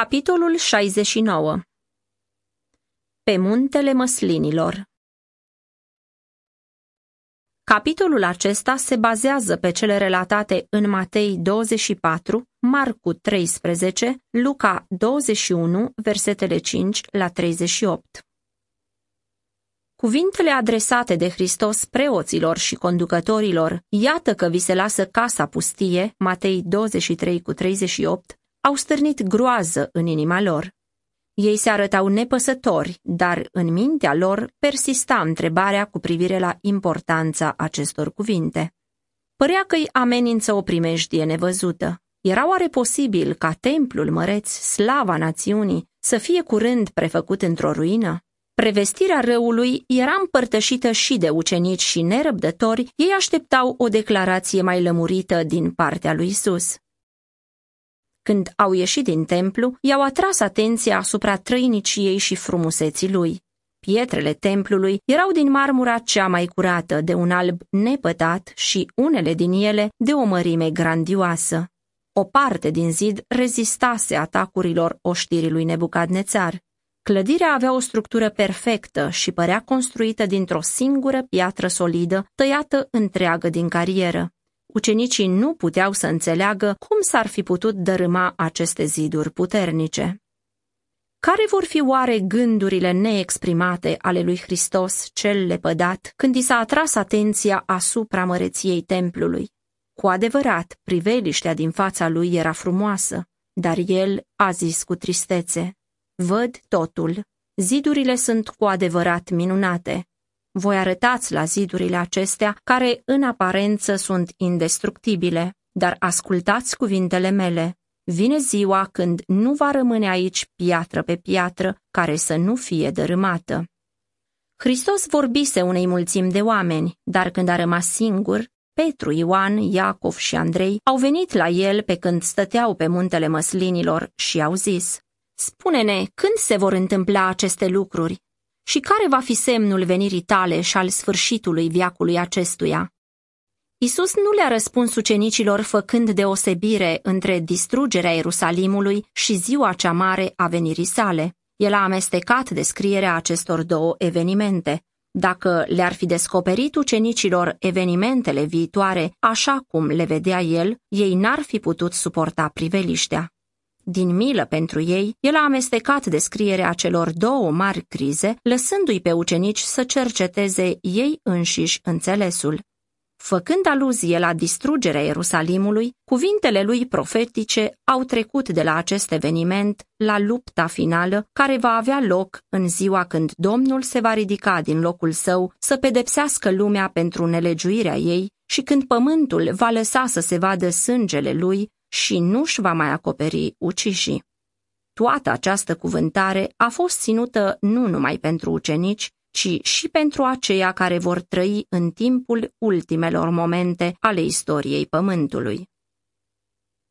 Capitolul 69 Pe muntele măslinilor Capitolul acesta se bazează pe cele relatate în Matei 24, Marcu 13, Luca 21, versetele 5 la 38. Cuvintele adresate de Hristos preoților și conducătorilor, iată că vi se lasă casa pustie, Matei 23 cu 38, au stârnit groază în inima lor. Ei se arătau nepăsători, dar în mintea lor persista întrebarea cu privire la importanța acestor cuvinte. Părea că îi amenință o primejdie nevăzută. Era oare posibil ca templul măreț, slava națiunii, să fie curând prefăcut într-o ruină? Prevestirea răului era împărtășită și de ucenici și nerăbdători, ei așteptau o declarație mai lămurită din partea lui Isus. Când au ieșit din templu, i-au atras atenția asupra trăiniciei și frumuseții lui. Pietrele templului erau din marmura cea mai curată, de un alb nepătat și unele din ele de o mărime grandioasă. O parte din zid rezistase atacurilor oștirii lui Nebucadnețar. Clădirea avea o structură perfectă și părea construită dintr-o singură piatră solidă, tăiată întreagă din carieră. Ucenicii nu puteau să înțeleagă cum s-ar fi putut dărâma aceste ziduri puternice. Care vor fi oare gândurile neexprimate ale lui Hristos cel lepădat când i s-a atras atenția asupra măreției templului? Cu adevărat, priveliștea din fața lui era frumoasă, dar el a zis cu tristețe, Văd totul, zidurile sunt cu adevărat minunate, voi arătați la zidurile acestea, care în aparență sunt indestructibile, dar ascultați cuvintele mele. Vine ziua când nu va rămâne aici piatră pe piatră care să nu fie dărâmată. Hristos vorbise unei mulțimi de oameni, dar când a rămas singur, Petru, Ioan, Iacov și Andrei au venit la el pe când stăteau pe muntele măslinilor și au zis, Spune-ne, când se vor întâmpla aceste lucruri? Și care va fi semnul venirii tale și al sfârșitului viacului acestuia? Isus nu le-a răspuns ucenicilor făcând deosebire între distrugerea Ierusalimului și ziua cea mare a venirii sale. El a amestecat descrierea acestor două evenimente. Dacă le-ar fi descoperit ucenicilor evenimentele viitoare așa cum le vedea el, ei n-ar fi putut suporta priveliștea. Din milă pentru ei, el a amestecat descrierea celor două mari crize, lăsându-i pe ucenici să cerceteze ei înșiși înțelesul. Făcând aluzie la distrugerea Ierusalimului, cuvintele lui profetice au trecut de la acest eveniment la lupta finală care va avea loc în ziua când Domnul se va ridica din locul său să pedepsească lumea pentru nelegiuirea ei și când pământul va lăsa să se vadă sângele lui și nu-și va mai acoperi ucișii. Toată această cuvântare a fost ținută nu numai pentru ucenici, ci și pentru aceia care vor trăi în timpul ultimelor momente ale istoriei Pământului.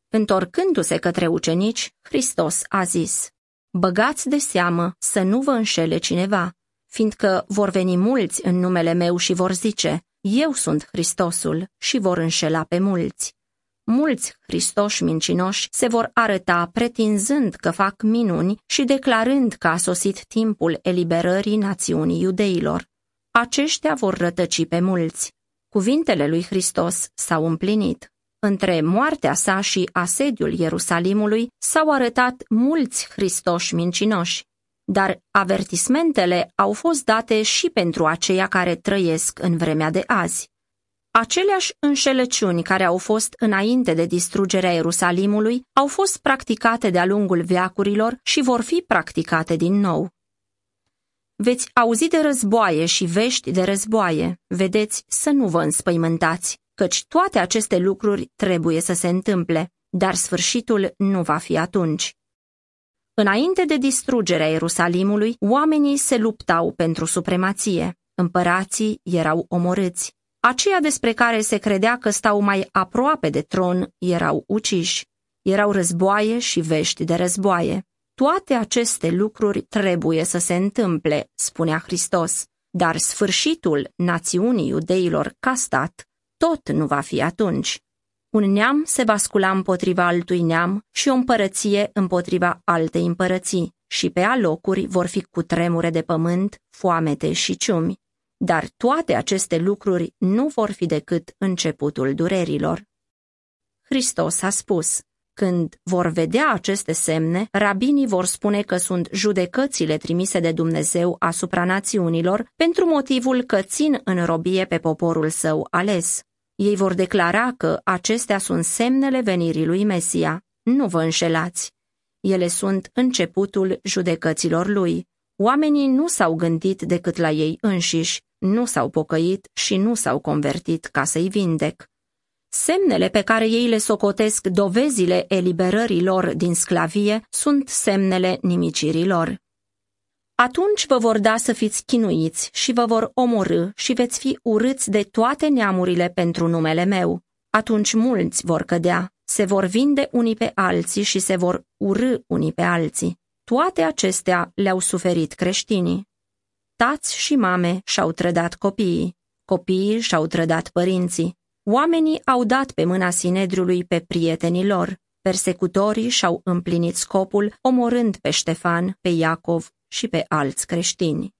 Întorcându-se către ucenici, Hristos a zis, Băgați de seamă să nu vă înșele cineva, fiindcă vor veni mulți în numele meu și vor zice, Eu sunt Hristosul și vor înșela pe mulți mulți Hristoși mincinoși se vor arăta pretinzând că fac minuni și declarând că a sosit timpul eliberării națiunii iudeilor. Aceștia vor rătăci pe mulți. Cuvintele lui Hristos s-au împlinit. Între moartea sa și asediul Ierusalimului s-au arătat mulți Hristoși mincinoși, dar avertismentele au fost date și pentru aceia care trăiesc în vremea de azi. Aceleași înșelăciuni care au fost înainte de distrugerea Ierusalimului au fost practicate de-a lungul veacurilor și vor fi practicate din nou. Veți auzi de războaie și vești de războaie, vedeți să nu vă înspăimântați, căci toate aceste lucruri trebuie să se întâmple, dar sfârșitul nu va fi atunci. Înainte de distrugerea Ierusalimului, oamenii se luptau pentru supremație, împărații erau omorâți, Aceia despre care se credea că stau mai aproape de tron erau uciși. Erau războaie și vești de războaie. Toate aceste lucruri trebuie să se întâmple, spunea Hristos, dar sfârșitul națiunii iudeilor ca stat tot nu va fi atunci. Un neam se va scula împotriva altui neam și o împărăție împotriva altei împărății și pe alocuri vor fi cu tremure de pământ, foamete și ciumi. Dar toate aceste lucruri nu vor fi decât începutul durerilor. Hristos a spus, când vor vedea aceste semne, rabinii vor spune că sunt judecățile trimise de Dumnezeu asupra națiunilor pentru motivul că țin în robie pe poporul său ales. Ei vor declara că acestea sunt semnele venirii lui Mesia. Nu vă înșelați. Ele sunt începutul judecăților lui. Oamenii nu s-au gândit decât la ei înșiși, nu s-au pocăit și nu s-au convertit ca să-i vindec. Semnele pe care ei le socotesc dovezile eliberării lor din sclavie sunt semnele nimicirii lor. Atunci vă vor da să fiți chinuiți și vă vor omorâ și veți fi urâți de toate neamurile pentru numele meu. Atunci mulți vor cădea, se vor vinde unii pe alții și se vor urâ unii pe alții. Toate acestea le-au suferit creștinii. Tați și mame și-au trădat copiii, copiii și-au trădat părinții. Oamenii au dat pe mâna Sinedriului pe prietenii lor. Persecutorii și-au împlinit scopul, omorând pe Ștefan, pe Iacov și pe alți creștini.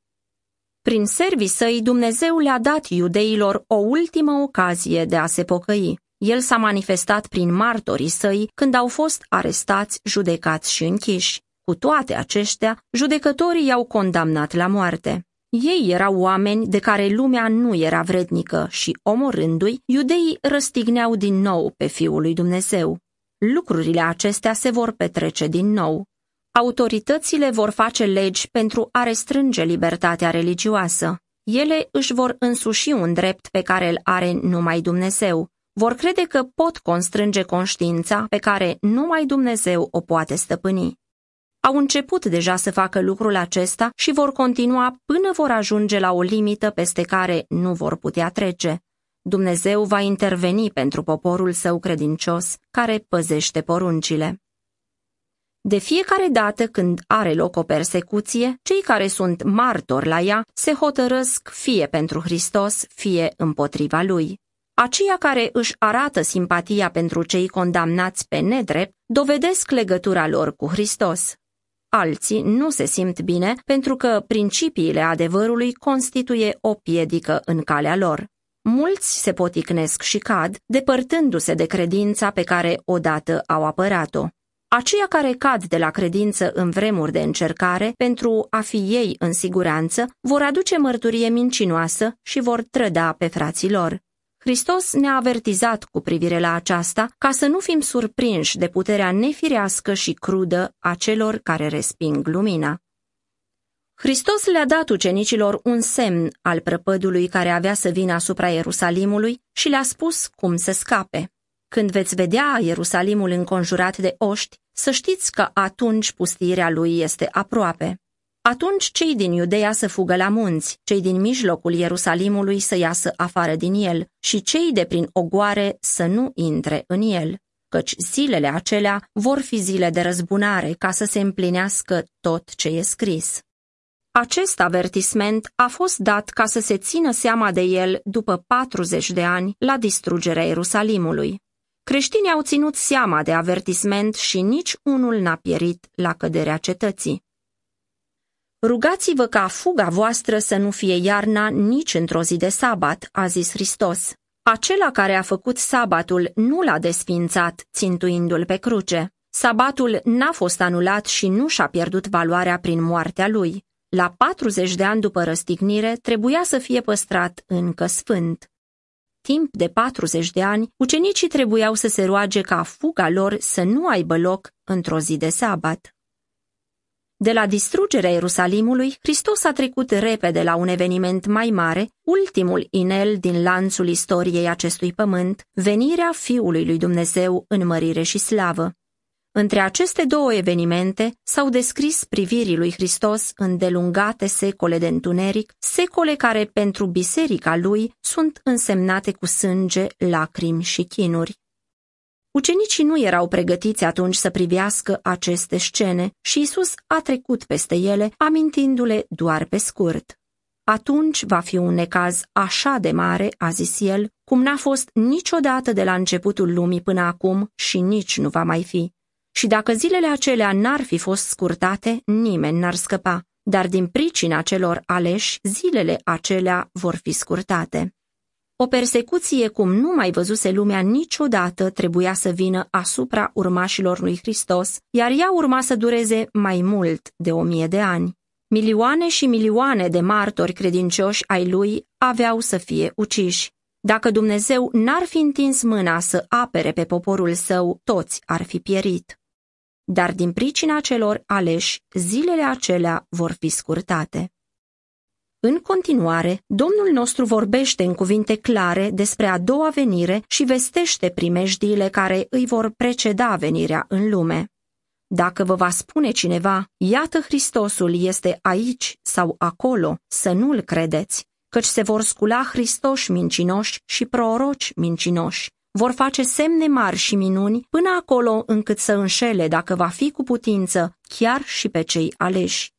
Prin servii săi, Dumnezeu le-a dat iudeilor o ultimă ocazie de a se pocăi. El s-a manifestat prin martorii săi când au fost arestați, judecați și închiși. Cu toate aceștia, judecătorii i-au condamnat la moarte. Ei erau oameni de care lumea nu era vrednică și, omorându-i, iudeii răstigneau din nou pe Fiul lui Dumnezeu. Lucrurile acestea se vor petrece din nou. Autoritățile vor face legi pentru a restrânge libertatea religioasă. Ele își vor însuși un drept pe care îl are numai Dumnezeu. Vor crede că pot constrânge conștiința pe care numai Dumnezeu o poate stăpâni au început deja să facă lucrul acesta și vor continua până vor ajunge la o limită peste care nu vor putea trece. Dumnezeu va interveni pentru poporul său credincios, care păzește poruncile. De fiecare dată când are loc o persecuție, cei care sunt martori la ea se hotărăsc fie pentru Hristos, fie împotriva lui. Aceia care își arată simpatia pentru cei condamnați pe nedrept dovedesc legătura lor cu Hristos. Alții nu se simt bine pentru că principiile adevărului constituie o piedică în calea lor. Mulți se poticnesc și cad, depărtându-se de credința pe care odată au apărat-o. Aceia care cad de la credință în vremuri de încercare pentru a fi ei în siguranță vor aduce mărturie mincinoasă și vor trăda pe frații lor. Hristos ne-a avertizat cu privire la aceasta ca să nu fim surprinși de puterea nefirească și crudă a celor care resping lumina. Hristos le-a dat ucenicilor un semn al prăpădului care avea să vină asupra Ierusalimului și le-a spus cum să scape. Când veți vedea Ierusalimul înconjurat de oști, să știți că atunci pustirea lui este aproape. Atunci cei din Iudeea să fugă la munți, cei din mijlocul Ierusalimului să iasă afară din el și cei de prin ogoare să nu intre în el, căci zilele acelea vor fi zile de răzbunare ca să se împlinească tot ce e scris. Acest avertisment a fost dat ca să se țină seama de el după 40 de ani la distrugerea Ierusalimului. Creștinii au ținut seama de avertisment și nici unul n-a pierit la căderea cetății. Rugați-vă ca fuga voastră să nu fie iarna nici într-o zi de sabat, a zis Hristos. Acela care a făcut sabatul nu l-a desfințat, țintuindu-l pe cruce. Sabatul n-a fost anulat și nu și-a pierdut valoarea prin moartea lui. La 40 de ani după răstignire, trebuia să fie păstrat încă sfânt. Timp de 40 de ani, ucenicii trebuiau să se roage ca fuga lor să nu aibă loc într-o zi de sabat. De la distrugerea Ierusalimului, Hristos a trecut repede la un eveniment mai mare, ultimul inel din lanțul istoriei acestui pământ, venirea Fiului lui Dumnezeu în mărire și slavă. Între aceste două evenimente s-au descris privirii lui Hristos în delungate secole de întuneric, secole care pentru biserica lui sunt însemnate cu sânge, lacrimi și chinuri. Ucenicii nu erau pregătiți atunci să privească aceste scene și Isus a trecut peste ele, amintindu-le doar pe scurt. Atunci va fi un necaz așa de mare, a zis el, cum n-a fost niciodată de la începutul lumii până acum și nici nu va mai fi. Și dacă zilele acelea n-ar fi fost scurtate, nimeni n-ar scăpa, dar din pricina celor aleși, zilele acelea vor fi scurtate. O persecuție cum nu mai văzuse lumea niciodată trebuia să vină asupra urmașilor lui Hristos, iar ea urma să dureze mai mult de o mie de ani. Milioane și milioane de martori credincioși ai lui aveau să fie uciși. Dacă Dumnezeu n-ar fi întins mâna să apere pe poporul său, toți ar fi pierit. Dar din pricina celor aleși, zilele acelea vor fi scurtate. În continuare, Domnul nostru vorbește în cuvinte clare despre a doua venire și vestește primejdiile care îi vor preceda venirea în lume. Dacă vă va spune cineva, iată Hristosul este aici sau acolo, să nu-l credeți, căci se vor scula Hristoși mincinoși și proroci mincinoși. Vor face semne mari și minuni până acolo încât să înșele, dacă va fi cu putință, chiar și pe cei aleși.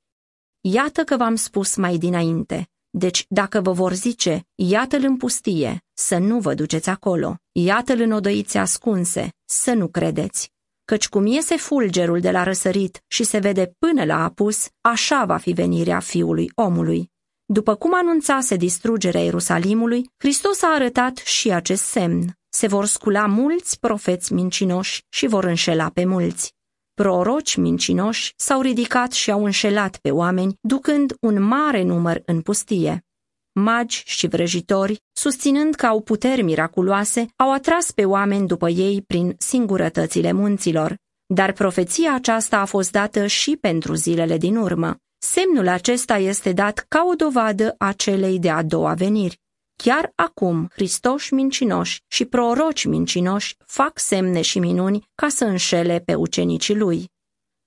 Iată că v-am spus mai dinainte. Deci, dacă vă vor zice, iată-l în pustie, să nu vă duceți acolo, iată-l în odăițe ascunse, să nu credeți. Căci cum iese fulgerul de la răsărit și se vede până la apus, așa va fi venirea fiului omului. După cum anunțase distrugerea Ierusalimului, Hristos a arătat și acest semn. Se vor scula mulți profeți mincinoși și vor înșela pe mulți. Proroci mincinoși s-au ridicat și au înșelat pe oameni, ducând un mare număr în pustie. Magi și vrăjitori, susținând că au puteri miraculoase, au atras pe oameni după ei prin singurătățile munților. Dar profeția aceasta a fost dată și pentru zilele din urmă. Semnul acesta este dat ca o dovadă a celei de-a doua veniri. Chiar acum, Hristoși mincinoși și proroci mincinoși fac semne și minuni ca să înșele pe ucenicii lui.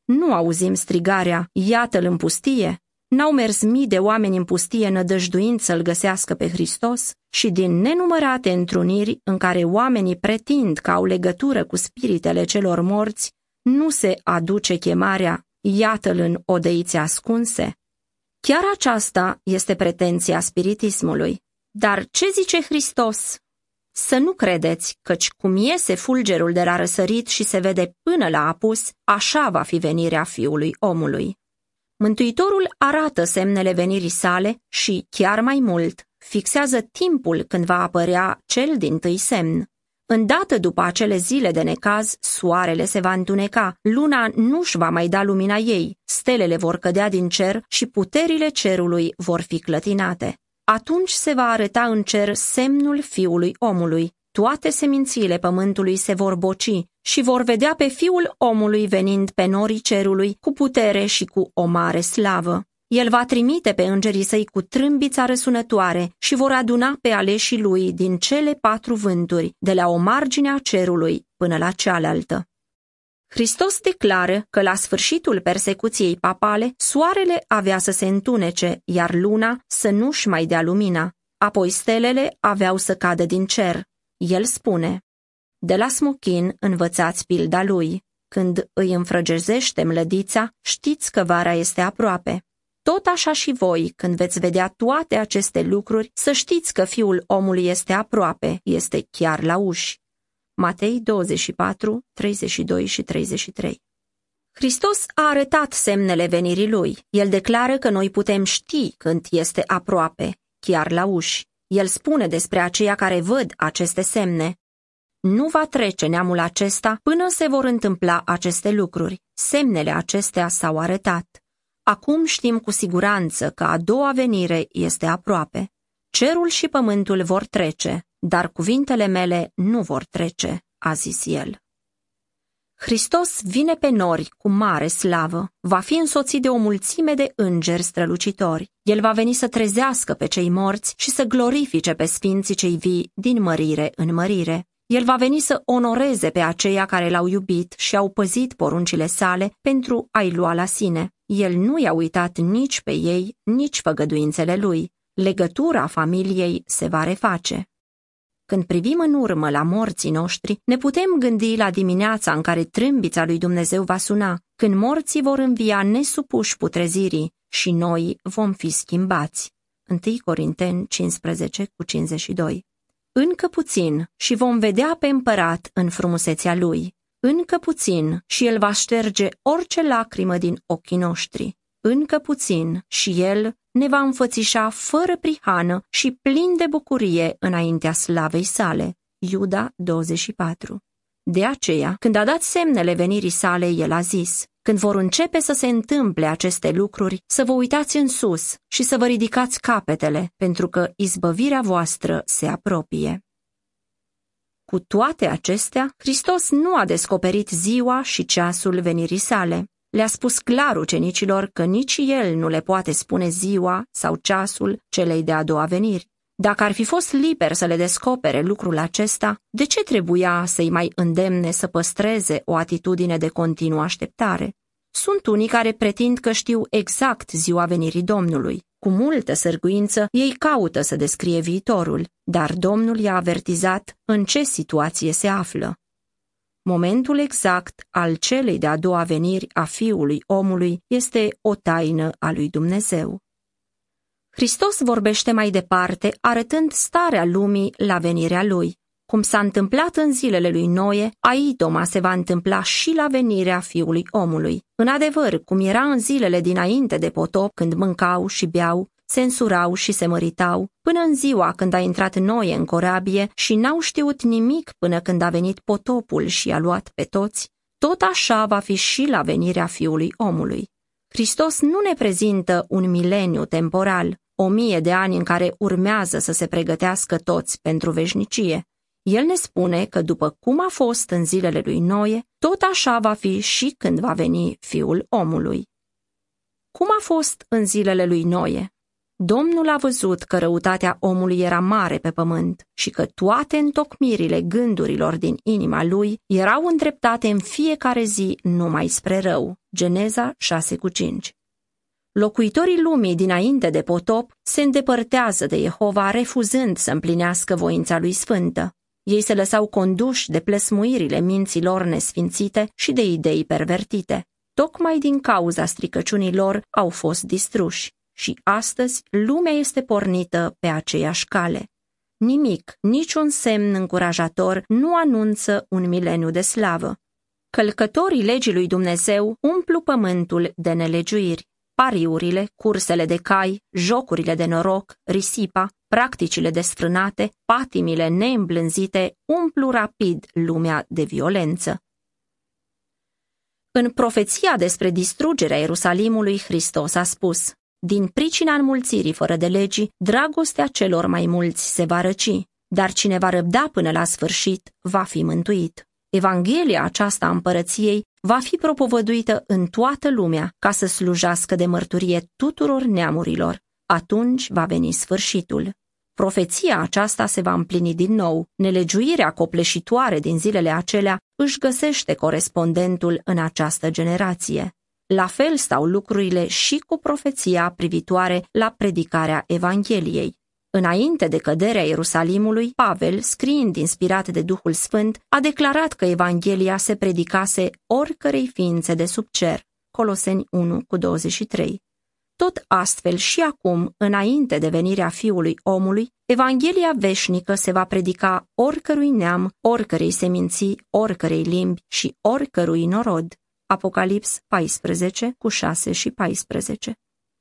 Nu auzim strigarea, iată-l în pustie? N-au mers mii de oameni în pustie nădăjduind să-l găsească pe Hristos? Și din nenumărate întruniri în care oamenii pretind că au legătură cu spiritele celor morți, nu se aduce chemarea, iată-l în odăițe ascunse? Chiar aceasta este pretenția spiritismului. Dar ce zice Hristos? Să nu credeți, căci cum iese fulgerul de la răsărit și se vede până la apus, așa va fi venirea fiului omului. Mântuitorul arată semnele venirii sale și, chiar mai mult, fixează timpul când va apărea cel din tâi semn. Îndată după acele zile de necaz, soarele se va întuneca, luna nu-și va mai da lumina ei, stelele vor cădea din cer și puterile cerului vor fi clătinate. Atunci se va arăta în cer semnul fiului omului. Toate semințiile pământului se vor boci și vor vedea pe fiul omului venind pe norii cerului cu putere și cu o mare slavă. El va trimite pe îngerii săi cu trâmbița răsunătoare și vor aduna pe aleșii lui din cele patru vânturi, de la o margine a cerului până la cealaltă. Hristos declară că la sfârșitul persecuției papale, soarele avea să se întunece, iar luna să nu-și mai dea lumina. Apoi stelele aveau să cadă din cer. El spune, De la smochin învățați pilda lui. Când îi înfrăgezește mlădița, știți că vara este aproape. Tot așa și voi, când veți vedea toate aceste lucruri, să știți că fiul omului este aproape, este chiar la uși. Matei 24, 32 și 33 Hristos a arătat semnele venirii lui. El declară că noi putem ști când este aproape, chiar la uși. El spune despre aceia care văd aceste semne. Nu va trece neamul acesta până se vor întâmpla aceste lucruri. Semnele acestea s-au arătat. Acum știm cu siguranță că a doua venire este aproape. Cerul și pământul vor trece, dar cuvintele mele nu vor trece, a zis el. Hristos vine pe nori cu mare slavă, va fi însoțit de o mulțime de îngeri strălucitori. El va veni să trezească pe cei morți și să glorifice pe sfinții cei vii din mărire în mărire. El va veni să onoreze pe aceia care l-au iubit și au păzit poruncile sale pentru a-i lua la sine. El nu i-a uitat nici pe ei, nici făgăduințele lui. Legătura familiei se va reface. Când privim în urmă la morții noștri, ne putem gândi la dimineața în care trâmbița lui Dumnezeu va suna, când morții vor învia nesupuși putrezirii și noi vom fi schimbați. 1 Corinteni 15 cu 52. Încă puțin și vom vedea pe împărat în frumusețea lui. Încă puțin și el va șterge orice lacrimă din ochii noștri. Încă puțin și el ne va înfățișa fără prihană și plin de bucurie înaintea slavei sale. Iuda 24 De aceea, când a dat semnele venirii sale, el a zis, când vor începe să se întâmple aceste lucruri, să vă uitați în sus și să vă ridicați capetele, pentru că izbăvirea voastră se apropie. Cu toate acestea, Hristos nu a descoperit ziua și ceasul venirii sale. Le-a spus clar ucenicilor că nici el nu le poate spune ziua sau ceasul celei de-a doua veniri. Dacă ar fi fost liber să le descopere lucrul acesta, de ce trebuia să-i mai îndemne să păstreze o atitudine de continuă așteptare? Sunt unii care pretind că știu exact ziua venirii Domnului. Cu multă sărguință, ei caută să descrie viitorul, dar Domnul i-a avertizat în ce situație se află. Momentul exact al celei de-a doua veniri a Fiului omului este o taină a lui Dumnezeu. Hristos vorbește mai departe, arătând starea lumii la venirea lui. Cum s-a întâmplat în zilele lui Noe, aidoma se va întâmpla și la venirea fiului omului. În adevăr, cum era în zilele dinainte de potop, când mâncau și beau, se însurau și se măritau, până în ziua când a intrat Noe în corabie și n-au știut nimic până când a venit potopul și a luat pe toți, tot așa va fi și la venirea fiului omului. Hristos nu ne prezintă un mileniu temporal, o mie de ani în care urmează să se pregătească toți pentru veșnicie. El ne spune că după cum a fost în zilele lui Noe, tot așa va fi și când va veni fiul omului. Cum a fost în zilele lui Noe? Domnul a văzut că răutatea omului era mare pe pământ și că toate întocmirile gândurilor din inima lui erau îndreptate în fiecare zi numai spre rău. Geneza 6,5 Locuitorii lumii dinainte de potop se îndepărtează de Jehova refuzând să împlinească voința lui sfântă. Ei se lăsau conduși de plăsmuirile minților nesfințite și de idei pervertite. Tocmai din cauza stricăciunii lor au fost distruși și astăzi lumea este pornită pe aceeași cale. Nimic, niciun semn încurajator nu anunță un mileniu de slavă. Călcătorii legii lui Dumnezeu umplu pământul de nelegiuiri. Pariurile, cursele de cai, jocurile de noroc, risipa, practicile desfrânate, patimile neîmblânzite umplu rapid lumea de violență. În profeția despre distrugerea Ierusalimului, Hristos a spus, din pricina înmulțirii fără de legii, dragostea celor mai mulți se va răci, dar cine va răbda până la sfârșit va fi mântuit. Evanghelia aceasta a împărăției va fi propovăduită în toată lumea ca să slujească de mărturie tuturor neamurilor. Atunci va veni sfârșitul. Profeția aceasta se va împlini din nou. Nelegiuirea copleșitoare din zilele acelea își găsește corespondentul în această generație. La fel stau lucrurile și cu profeția privitoare la predicarea Evangheliei. Înainte de căderea Ierusalimului, Pavel, scriind inspirat de Duhul Sfânt, a declarat că Evanghelia se predicase oricărei ființe de sub cer. Coloseni 1 cu 23. Tot astfel și acum, înainte de venirea Fiului omului, Evanghelia veșnică se va predica oricărui neam, oricărei seminții, oricărei limbi și oricărui norod. Apocalips 14 cu 6 și 14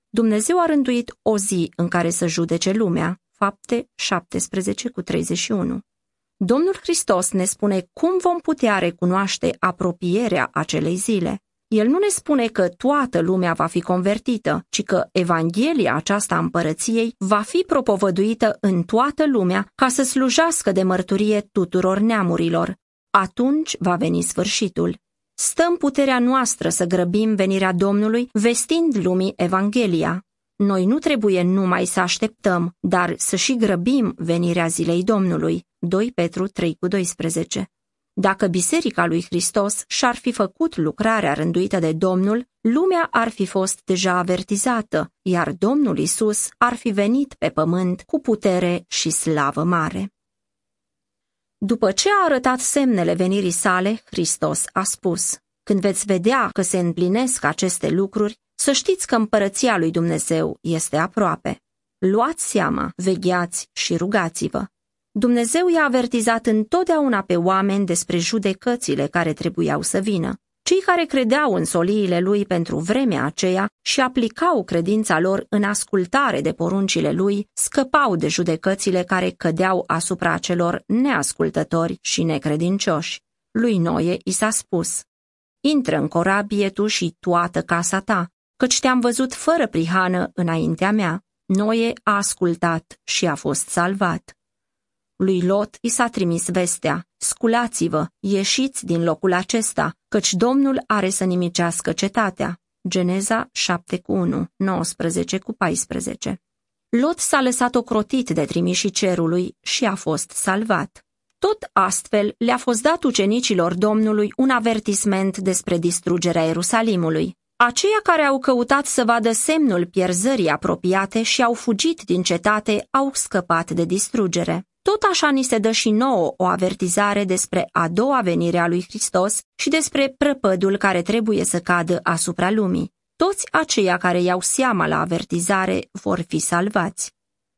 Dumnezeu a rânduit o zi în care să judece lumea, fapte 17 cu 31. Domnul Hristos ne spune cum vom putea recunoaște apropierea acelei zile. El nu ne spune că toată lumea va fi convertită, ci că Evanghelia aceasta a împărăției va fi propovăduită în toată lumea ca să slujească de mărturie tuturor neamurilor. Atunci va veni sfârșitul. Stăm puterea noastră să grăbim venirea Domnului, vestind lumii Evanghelia. Noi nu trebuie numai să așteptăm, dar să și grăbim venirea zilei Domnului. 2 Petru 3 cu 12 Dacă Biserica lui Hristos și-ar fi făcut lucrarea rânduită de Domnul, lumea ar fi fost deja avertizată, iar Domnul Isus ar fi venit pe pământ cu putere și slavă mare. După ce a arătat semnele venirii sale, Hristos a spus, Când veți vedea că se împlinesc aceste lucruri, să știți că împărăția lui Dumnezeu este aproape. Luați seama, vegheați și rugați-vă. Dumnezeu i-a avertizat întotdeauna pe oameni despre judecățile care trebuiau să vină. Cei care credeau în soliile lui pentru vremea aceea și aplicau credința lor în ascultare de poruncile lui, scăpau de judecățile care cădeau asupra celor neascultători și necredincioși. Lui Noie i s-a spus, Intră în corabie tu și toată casa ta, căci te-am văzut fără prihană înaintea mea. Noie a ascultat și a fost salvat. Lui Lot i s-a trimis vestea, sculați-vă, ieșiți din locul acesta, căci Domnul are să nimicească cetatea. Geneza 7 cu 1, 19 cu 14 Lot s-a lăsat ocrotit de trimișii cerului și a fost salvat. Tot astfel le-a fost dat ucenicilor Domnului un avertisment despre distrugerea Ierusalimului. Aceia care au căutat să vadă semnul pierzării apropiate și au fugit din cetate au scăpat de distrugere. Tot așa ni se dă și nouă o avertizare despre a doua venire a lui Hristos și despre prăpădul care trebuie să cadă asupra lumii. Toți aceia care iau seama la avertizare vor fi salvați.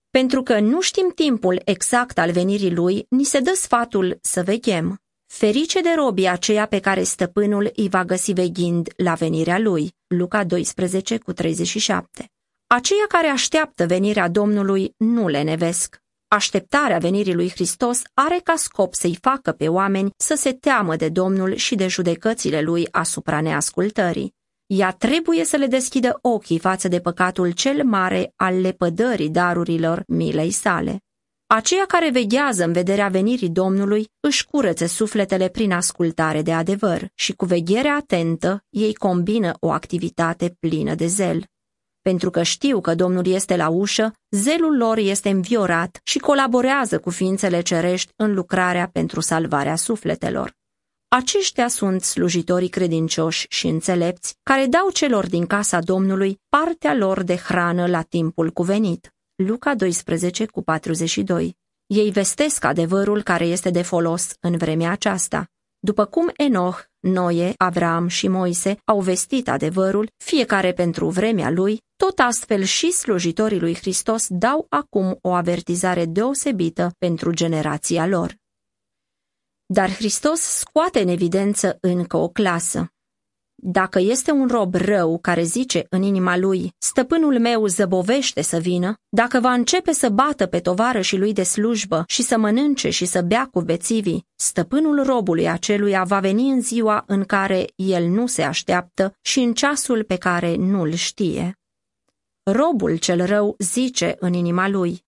Pentru că nu știm timpul exact al venirii lui, ni se dă sfatul să veghem. Ferice de robii aceia pe care stăpânul îi va găsi veghind la venirea lui. Luca 12 cu 37 Aceia care așteaptă venirea Domnului nu le nevesc. Așteptarea venirii lui Hristos are ca scop să-i facă pe oameni să se teamă de Domnul și de judecățile lui asupra neascultării. Ea trebuie să le deschidă ochii față de păcatul cel mare al lepădării darurilor milei sale. Aceia care veghează în vederea venirii Domnului își curăță sufletele prin ascultare de adevăr și cu veghere atentă ei combină o activitate plină de zel. Pentru că știu că Domnul este la ușă, zelul lor este înviorat și colaborează cu ființele cerești în lucrarea pentru salvarea sufletelor. Aceștia sunt slujitorii credincioși și înțelepți, care dau celor din casa Domnului partea lor de hrană la timpul cuvenit. Luca 12 cu 42 Ei vestesc adevărul care este de folos în vremea aceasta. După cum Enoch, Noe, Avram și Moise au vestit adevărul, fiecare pentru vremea lui, tot astfel și slujitorii lui Hristos dau acum o avertizare deosebită pentru generația lor. Dar Hristos scoate în evidență încă o clasă. Dacă este un rob rău care zice în inima lui, stăpânul meu zăbovește să vină, dacă va începe să bată pe tovară și lui de slujbă și să mănânce și să bea cu bețivii, stăpânul robului aceluia va veni în ziua în care el nu se așteaptă și în ceasul pe care nu-l știe. Robul cel rău zice în inima lui,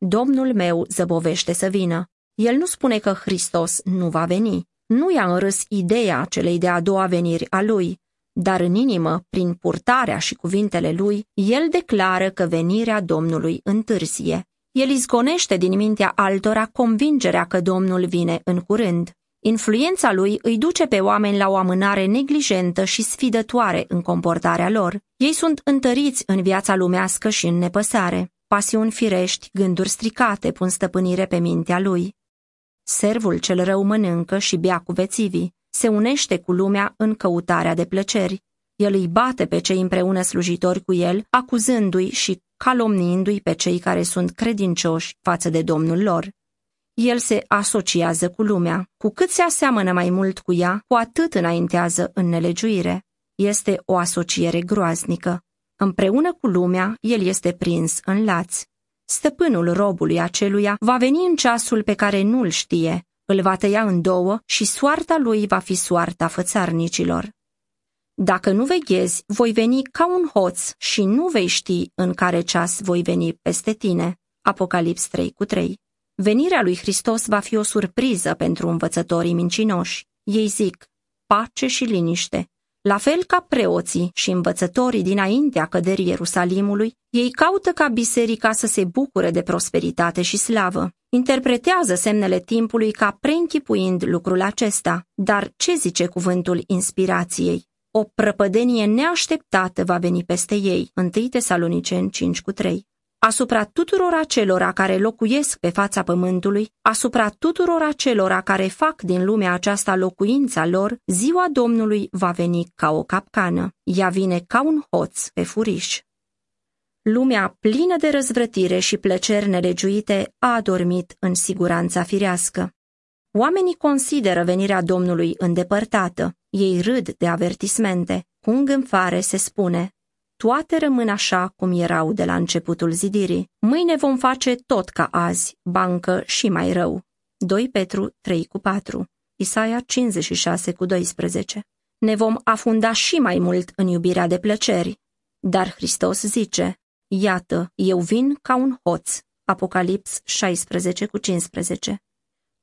Domnul meu zăbovește să vină. El nu spune că Hristos nu va veni. Nu i-a înrâs ideea celei de-a doua veniri a lui, dar în inimă, prin purtarea și cuvintele lui, el declară că venirea Domnului întârzie. El izgonește din mintea altora convingerea că Domnul vine în curând. Influența lui îi duce pe oameni la o amânare neglijentă și sfidătoare în comportarea lor. Ei sunt întăriți în viața lumească și în nepăsare. Pasiuni firești, gânduri stricate pun stăpânire pe mintea lui. Servul cel rău mănâncă și bea cu vețivii, se unește cu lumea în căutarea de plăceri. El îi bate pe cei împreună slujitori cu el, acuzându-i și calomniindu-i pe cei care sunt credincioși față de Domnul lor. El se asociază cu lumea. Cu cât se aseamănă mai mult cu ea, cu atât înaintează în nelegiuire. Este o asociere groaznică. Împreună cu lumea, el este prins în lați. Stăpânul robului aceluia va veni în ceasul pe care nu-l știe, îl va tăia în două și soarta lui va fi soarta fățarnicilor. Dacă nu veghezi, voi veni ca un hoț și nu vei ști în care ceas voi veni peste tine. Apocalips 3 cu 3 Venirea lui Hristos va fi o surpriză pentru învățătorii mincinoși. Ei zic, pace și liniște. La fel ca preoții și învățătorii dinaintea căderii Ierusalimului, ei caută ca biserica să se bucure de prosperitate și slavă. Interpretează semnele timpului ca preînchipuind lucrul acesta. Dar ce zice cuvântul inspirației? O prăpădenie neașteptată va veni peste ei. 1 Tesaloniceni 5 cu 3 asupra tuturor acelora care locuiesc pe fața pământului, asupra tuturor acelora care fac din lumea aceasta locuința lor, ziua Domnului va veni ca o capcană. Ea vine ca un hoț pe furiș. Lumea plină de răzvrătire și plăceri nelegiuite a adormit în siguranța firească. Oamenii consideră venirea Domnului îndepărtată, ei râd de avertismente, cu îngânfare se spune, toate rămân așa cum erau de la începutul zidirii. Mâine vom face tot ca azi, bancă și mai rău. 2 Petru 3 cu 4 Isaia 56 cu 12 Ne vom afunda și mai mult în iubirea de plăceri. Dar Hristos zice, Iată, eu vin ca un hoț. Apocalips 16 cu 15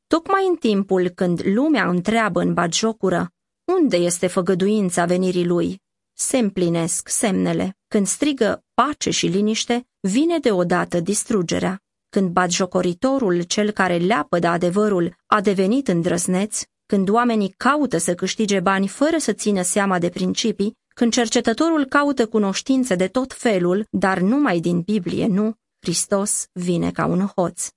Tocmai în timpul când lumea întreabă în batjocură, unde este făgăduința venirii lui? Se împlinesc semnele. Când strigă pace și liniște, vine deodată distrugerea. Când batjocoritorul, cel care leapă de adevărul, a devenit îndrăzneț, când oamenii caută să câștige bani fără să țină seama de principii, când cercetătorul caută cunoștințe de tot felul, dar numai din Biblie, nu, Hristos vine ca un hoț.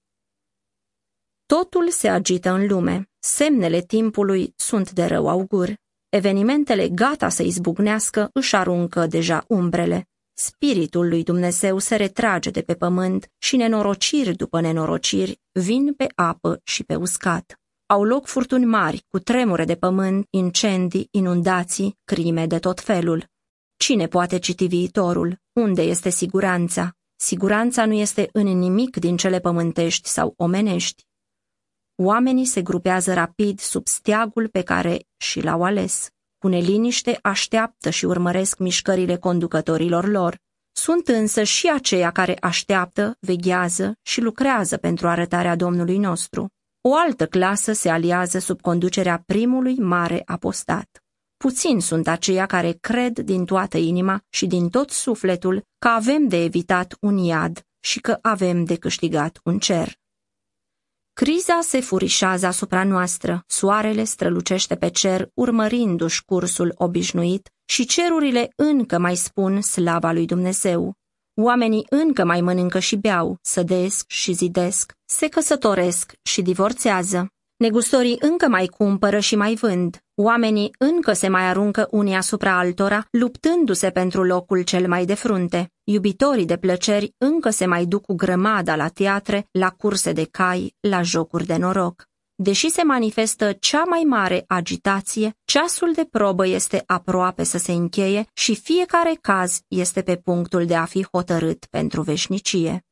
Totul se agită în lume, semnele timpului sunt de rău augur. Evenimentele gata să izbucnească își aruncă deja umbrele. Spiritul lui Dumnezeu se retrage de pe pământ și nenorociri după nenorociri vin pe apă și pe uscat. Au loc furtuni mari, cu tremure de pământ, incendii, inundații, crime de tot felul. Cine poate citi viitorul? Unde este siguranța? Siguranța nu este în nimic din cele pământești sau omenești. Oamenii se grupează rapid sub steagul pe care și l-au ales. Cu neliniște așteaptă și urmăresc mișcările conducătorilor lor. Sunt însă și aceia care așteaptă, veghează și lucrează pentru arătarea Domnului nostru. O altă clasă se aliază sub conducerea primului mare apostat. Puțini sunt aceia care cred din toată inima și din tot sufletul că avem de evitat un iad și că avem de câștigat un cer. Criza se furișează asupra noastră, soarele strălucește pe cer, urmărindu-și cursul obișnuit și cerurile încă mai spun slava lui Dumnezeu. Oamenii încă mai mănâncă și beau, sădesc și zidesc, se căsătoresc și divorțează. Negustorii încă mai cumpără și mai vând. Oamenii încă se mai aruncă unii asupra altora, luptându-se pentru locul cel mai de frunte. Iubitorii de plăceri încă se mai duc cu grămada la teatre, la curse de cai, la jocuri de noroc. Deși se manifestă cea mai mare agitație, ceasul de probă este aproape să se încheie și fiecare caz este pe punctul de a fi hotărât pentru veșnicie.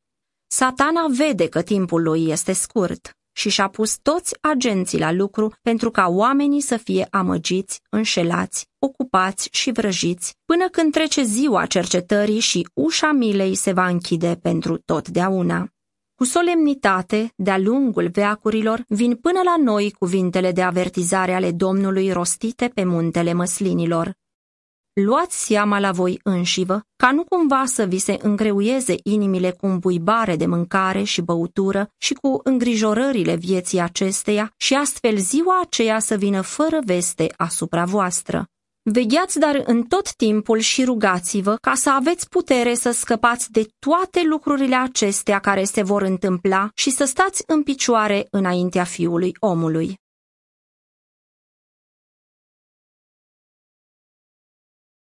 Satana vede că timpul lui este scurt și și-a pus toți agenții la lucru pentru ca oamenii să fie amăgiți, înșelați, ocupați și vrăjiți, până când trece ziua cercetării și ușa milei se va închide pentru totdeauna. Cu solemnitate, de-a lungul veacurilor, vin până la noi cuvintele de avertizare ale Domnului rostite pe muntele măslinilor. Luați seama la voi înșivă, ca nu cumva să vi se îngreuieze inimile cu îmbuibare de mâncare și băutură și cu îngrijorările vieții acesteia și astfel ziua aceea să vină fără veste asupra voastră. Vegheați dar în tot timpul și rugați-vă ca să aveți putere să scăpați de toate lucrurile acestea care se vor întâmpla și să stați în picioare înaintea Fiului omului.